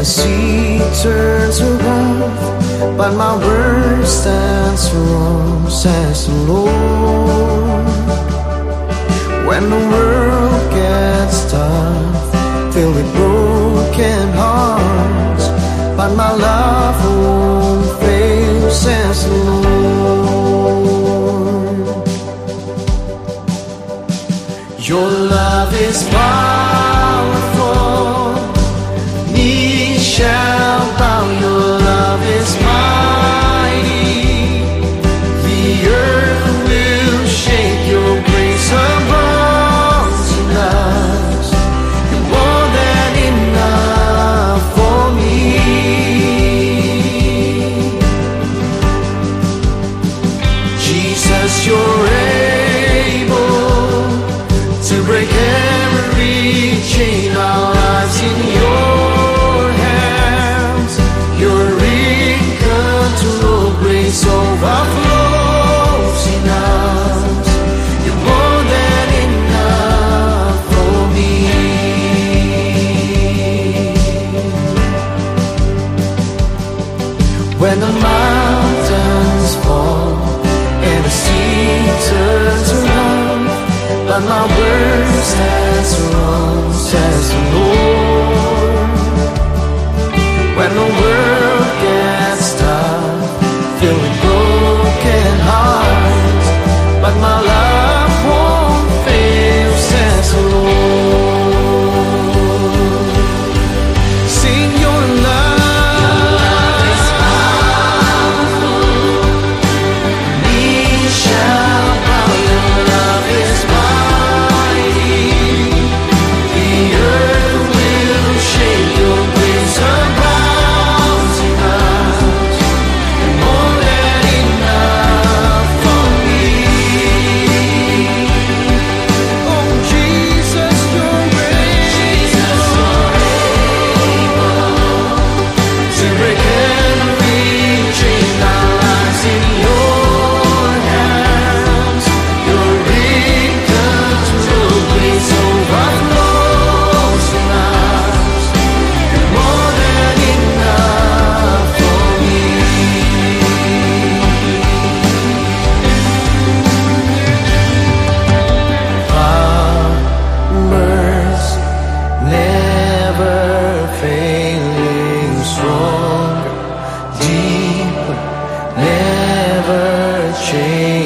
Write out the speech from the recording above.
the sea turns around, but my word stands firm, says the Lord. When the world gets tough, filled with broken hearts, but my love won't fail, says the Lord. Your love is powerful, shall bow. Your love is mighty, the earth will shake. Your grace abounds in us. You're more than enough for me. Jesus, you're When the mountains fall and the sea turns around, but my words has run, says the Lord. When the world change.